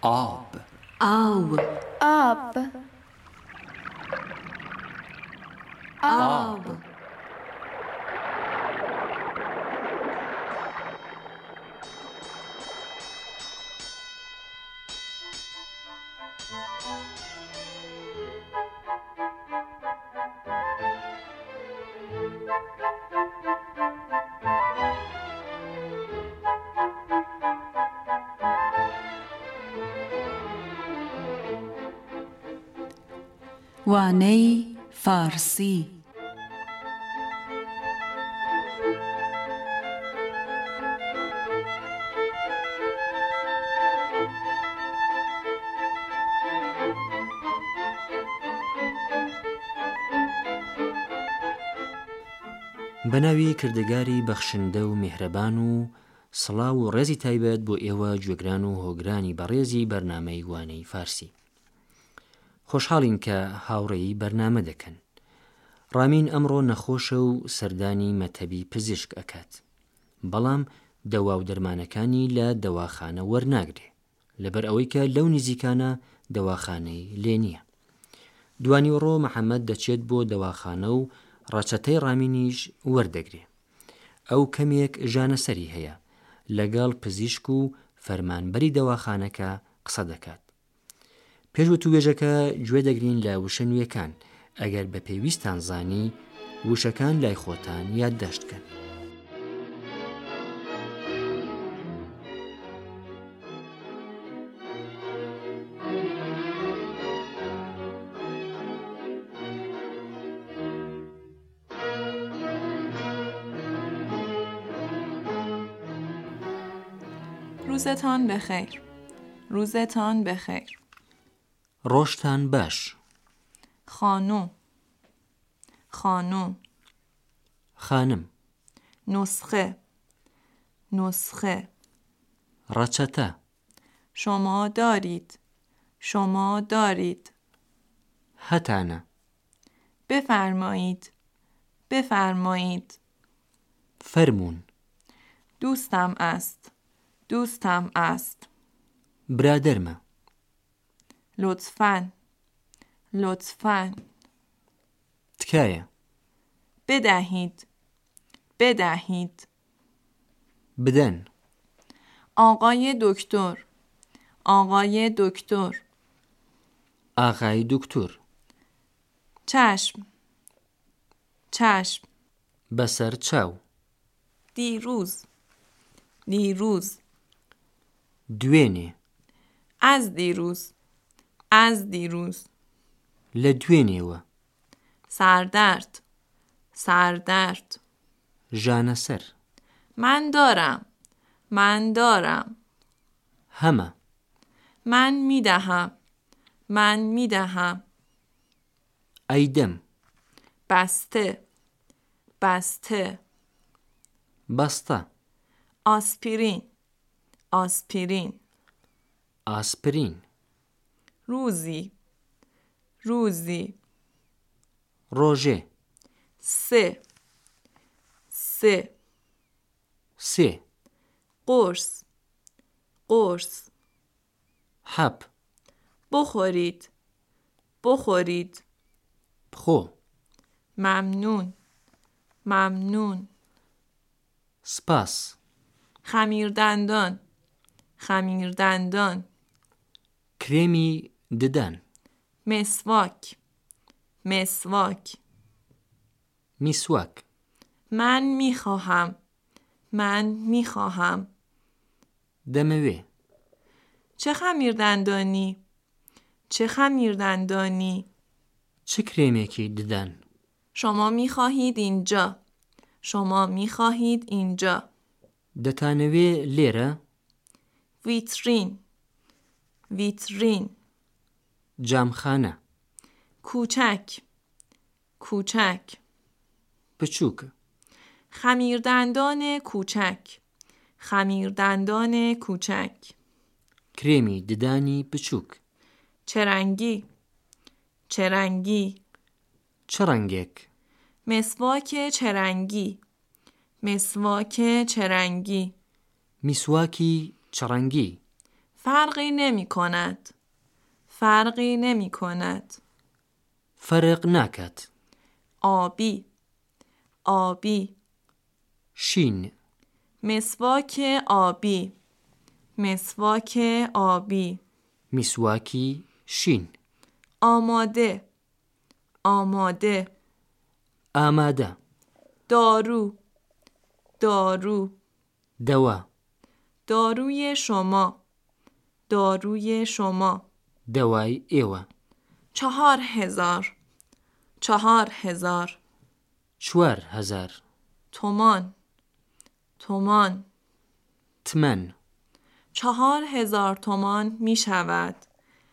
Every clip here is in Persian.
Ob. Ob. Ob. Ob. وانەی فارسی. بەناوی کردگاری بەخشندە و میهرەبان و سڵاو و ڕێزی تایبەت بۆ ئێوە گوێگران و هۆگرانی بەڕێزی بەرنمەی وانەی فارسی. خۆشحاڵین کە هاوڕێی بەرنامە دەکەن. ڕامین ئەمڕۆ نەخۆشە و سەردانی مەتەبی پزیشک ئەکات. بەڵام دەوا و دەرمانەکانی لە دەواخانە وەرناگرێ. لەبەر ئەوەی کە لەو نزیکانە دەواخانەی لێ نییە. دوانی ڕۆ محەممەد دەچێت بۆ دەواخانە و ڕەچەتەی ڕامینیش وەردەگرێ. ئەو کەمێک ژانەسەری هەیە. لەگەڵ پزیشک و فەرمانبەری دەواخانەکە قسە دەکات. پێش و توێژەکە گوێ دەگرین لە وشە نوێەکان ئەگەر بە پێویستان زانی وشەکان لای خۆتان یاد دەشتکەن روزتان بخیر. روزتان بخیر. ڕۆشتان باش. خانو خانو خانم. نسخه. نسخه. ڕەچەتە شما دارید. شما دارید. هەتانە بفرمایید. بفرمایید. فەرمونون دوستم است. دوستم است. برادەرمە لطفاً. لطفاً. تکایە بدهید. بدهید. بدەن آقای دکتر. آقای دکتر. ئاغای دکتور چشم. چشم. بەسەر چاو. دیروز. دیروز. دوێنێ از دیروز. از دیروز. لە دوێنێوە سردرد. سردرد ژانەسەر من دارم. من دارم. هەمە من می‌دهم. من می‌دهم. ئەیدەم بسته. بسته. بەستە آسپرین. آسپرین. ئاسپرین روزی. روزی. ڕۆژێ سه. سه. سێ قرص. قرص. حەب بخورید. بخورید. بخۆ ممنون. ممنون. سپاس. خمیردندان. خمیردندان. کرێمی ددان مسواک. مسواک. میسواک. من می‌خواهم. من می‌خواهم. دەمەوێ چه خمیردندانی چه خمیردندانی چ کرێمێکی ددان شما می‌خواهید اینجا. شما می‌خواهید اینجا. دەتانەوێ لێرە؟ ویترین. ویترین. جامخانە کوچک. کوچک. بچووک خمیردندان کوچک. خمیردندان کوچک. کرێمی ددانی بچووک چرنگی. چرنگی. چ ڕەنگێک مسواک چرنگی. مسواک چرنگی. میسواکی چڕەنگی فرقی نمی کند فرقی نمی کند فەرق ناکات آبی. آبی. شین. مسواک آبی. مسواک آبی. میسواکی شین. آماده. آماده. ئامادە دارو. دارو. دەوا داروی شما. داروی شما. دەوای ئێوە چهار هزار. چهار هزار. چوار هەزار تومان. تومان. تمەن چهار هزار تومان می شود.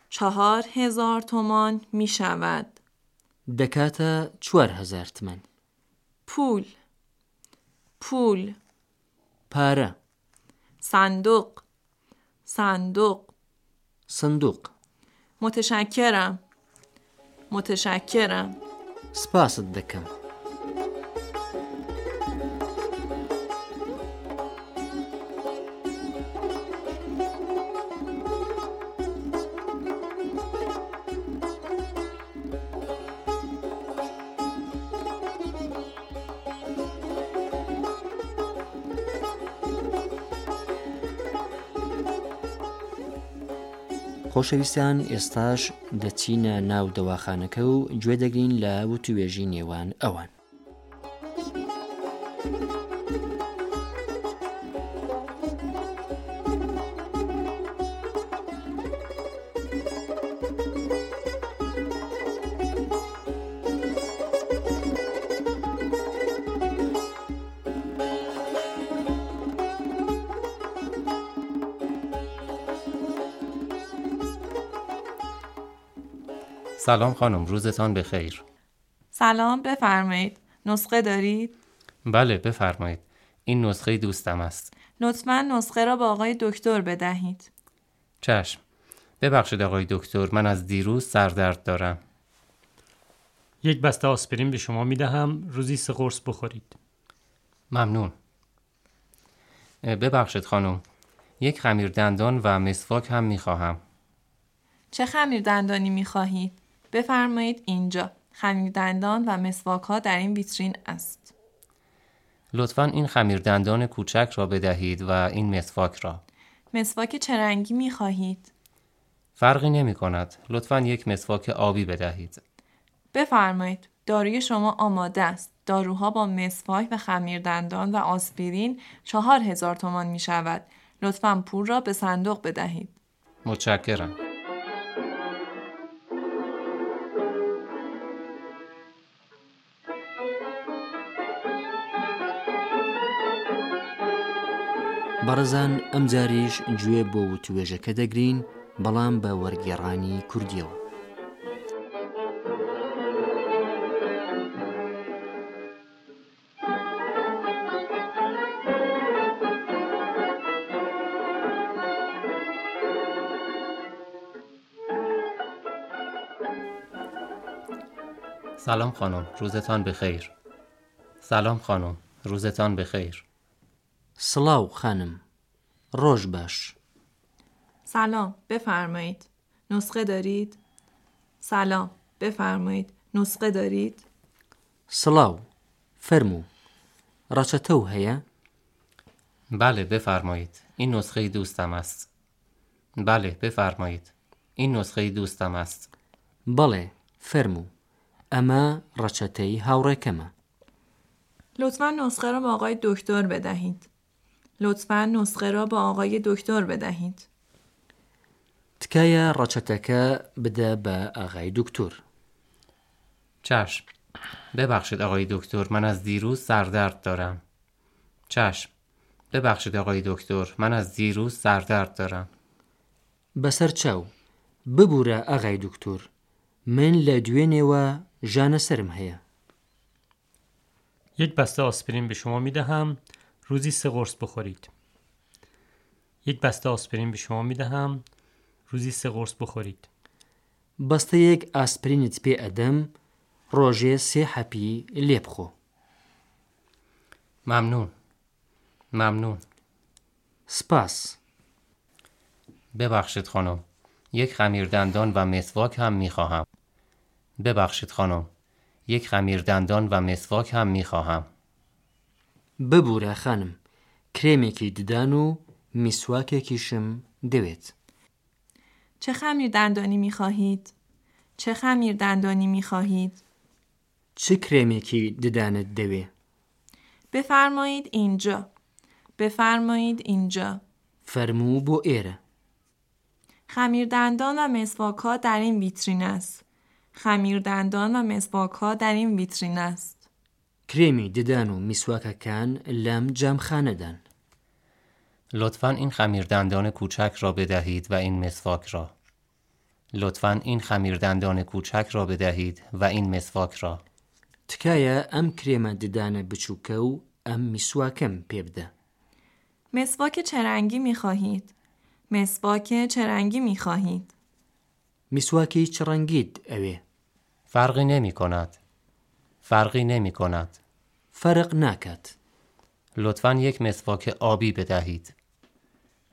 چهار هزار تومان می شود. دەکاتە چوار هەزار تمەن پول. پول. پارە صندوق. صندوق. سندوق متشکرم. متشکرم. سپاست دەکەم خۆشەویستان ئێستاش دەچینە ناو دەواخانەکە و گوێ دەگرین لە وتوێژی نێوان ئەوان. سلام خانم روزتان بخیر. سلام بفرمایید. نسخه دارید؟ بله بفرمایید. این نسخه دوستم است. لطفا نسخه را به آقای دکتر بدهید. چشم. ببخشید آقای دکتر من از دیروز سردرد دارم. یک بسته آسپرین به شما می دهم روزی سه قرص بخورید. ممنون. ببخشید خانم یک خمیر دندان و مسواک هم می خواهم چه خمیر دندانی می خواهید؟ بفرمایید اینجا. خمیر دندان و مسواک ها در این ویترین است. لطفا این خمیر دندان کوچک را بدهید و این مسواک را. مسواک چه رنگی می خواهید؟ فرقی نمی کند لطفا یک مسواک آبی بدهید. بفرمایید. داروی شما آماده است. داروها با مسواک و خمیر دندان و آسپرین چهار هزار تومان می شود لطفا پول را به صندوق بدهید. متشکرم. بەڕزان ئەم جاریش گوێ بۆ وتوێژەکە دەگرین بەڵام بە وەرگێڕانی کوردیەوە. سلام خانم روزتان بخیر. سلام خانم روزتان بخیر. سڵاو خانم. ڕۆژ باش سلام بفرمایید. نسخه دارید؟ سلام بفرمایید. نسخه دارید؟ سڵاو فەرموو ڕەچەتە و هەیە بله بفرمایید. این نسخه دوستم است. بله بفرمایید. این نسخه دوستم است. بەڵێ فەرموو ئەمە ڕەچەتەی هاوڕێکەمە لطفا نسخه را به آقای دکتر بدهید. لطفا نسخه را به آقای دکتر بدهید. تکایە ڕەچەتەکە بدە بە ئاغای دکتۆر چشم. ببخشید آقای دکتر من از دیروز سردرد دارم. چشم. ببخشید آقای دکتر من از دیروز سردرد دارم. بەسەر چاو. ببوورە ئاغای دکتۆر من لە دوێنێوە ژانە سرم هەیە یک بسته آسپرین به شما می دهم روزی سه قرص بخورید. یک بسته آسپرین به شما می دهم روزی سه قرص بخورید. بەستەیەک ئاسپرینت پێ ئەدەم ڕۆژێ سێ حەپی لێ بخۆ ممنون. ممنون. سپاس. ببخشید خانم یک خمیردندان و مسواک هم می خواهم ببخشید خانم یک خمیردندان و مسواک هم می خواهم ببوورە خانم کرێمێکی ددان و میسواکێکیشم دەوێت چه خمیر دندانی می خواهید؟ چه خمیر دندانی می خواهید؟ چ کرێمێکی ددانت دەوێ بفرمایید اینجا. بفرمایید اینجا. فەرموو بۆ ئێرە خمیردندان و مسواک ها در این ویترین است. خمیردندان و مسواک ها در این ویترین است. کرێمی ددان و میسواکەکان لەم جامخانەدان لطفا این خمیردندان کوچک را بدهید و این مسواک را. لطفا این خمیردندان کوچک را بدهید و این مسواک را. تکایە ئەم کرێمە ددانە بچووکە و ئەم میسواکەم پێ بدە مسواک چه رنگی می خواهید؟ مسواک چه رنگی می خواهید؟ میسواکی چ ڕەنگیت ئەوێ. فرقی نمی کند فرقی نمی کند فەرق ناکات لطفا یک مسواک آبی بدهید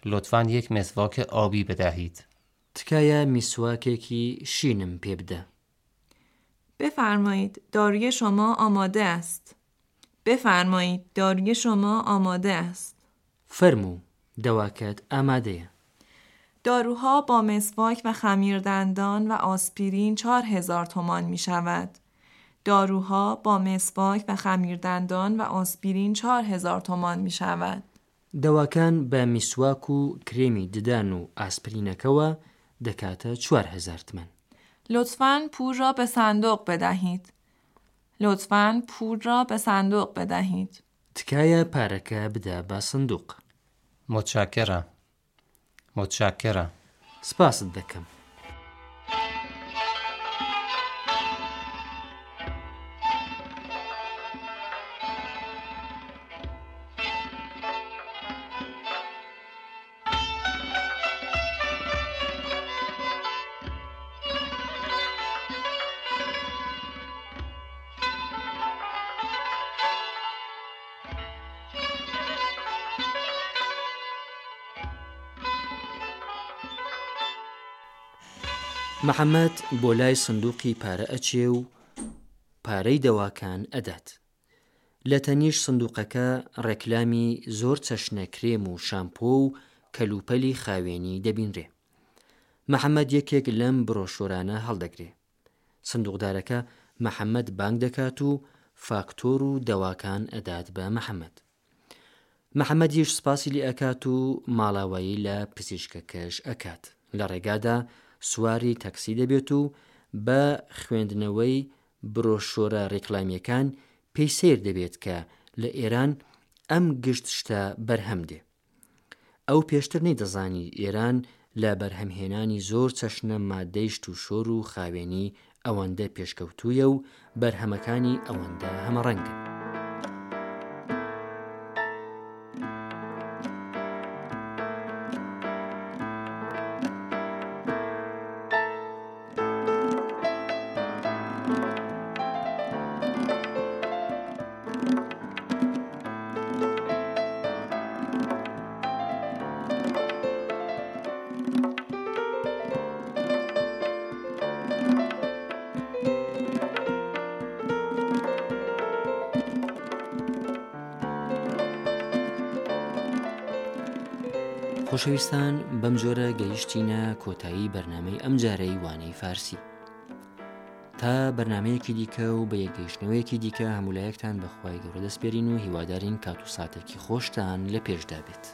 لطفا یک مسواک آبی بدهید تکایە میسواکێکی شینم پێ بدە بفرمایید داروی شما آماده است. بفرمایید داروی شما آماده است. فەرموو دەواکەت ئامادەیە داروها با مسواک و خمیردندان و آسپرین 4000 تومان می شود. داروها با مسواک و خمیردندان و آسپرین 4000 تومان می شود. دەواکان بە میسواک و کرێمی ددان و ئاسپرینەکەوە دەکاتە 4هزار تمەن لطفاً پول را به صندوق بدهید. لطفاً پول را به صندوق بدهید. تکایە پارەکە بدە بە سندوق متشکرم متشکرم سپاست دەکەم محەممەد بۆ لای سندوقی پارە ئەچێ و پارەی دەواکان ئەدات. لە تەنیش سندوقەکە ڕێکلامی زۆر چەشنە کرێم و شامپۆ و کەلوپەلی خاوێنی دەبینرێ. محەممەد یەکێک لەم بڕۆشۆرانە هەڵدەگرێ. سندوقدارەکە محەممەد بانگ دەکات و فاکتۆر و دەواکان ئەدات بە محەممەد. محەممەدیش سپاسی لی ئەکات و ماڵاوایی لە پزیشکەکەش ئەکات. لە ڕێگادا سواری تەکسی دەبێت و بە خوێندنەوەی برۆشۆرە ڕێکلامیەکان پێی سیر دەبێت کە لە ئێران ئەم گشت شتە بەرهەمدێ ئەو پێشتر نەیدەزانی ئێران لە بەرهەمهێنانی زۆر چەشنە مادەیشت و شۆر و خاوێنی ئەوەندە پێشکەوتوویە و بەرهەمەکانی ئەوەندە هەمەڕەنگن. خۆشەویستان بەم جۆرە گەیشتینە کۆتایی بەرنمەی ئەم جارەی وانەی فارسی. تا بەرنمەیەکی دیکە و بە یەکگەیشتنەوەیەکی دیکە هەمولایەکتان بەخوای گەورە دەستپێرین و هیوادارین کات و ساتێکی خۆشتان لە پێشدا بێت.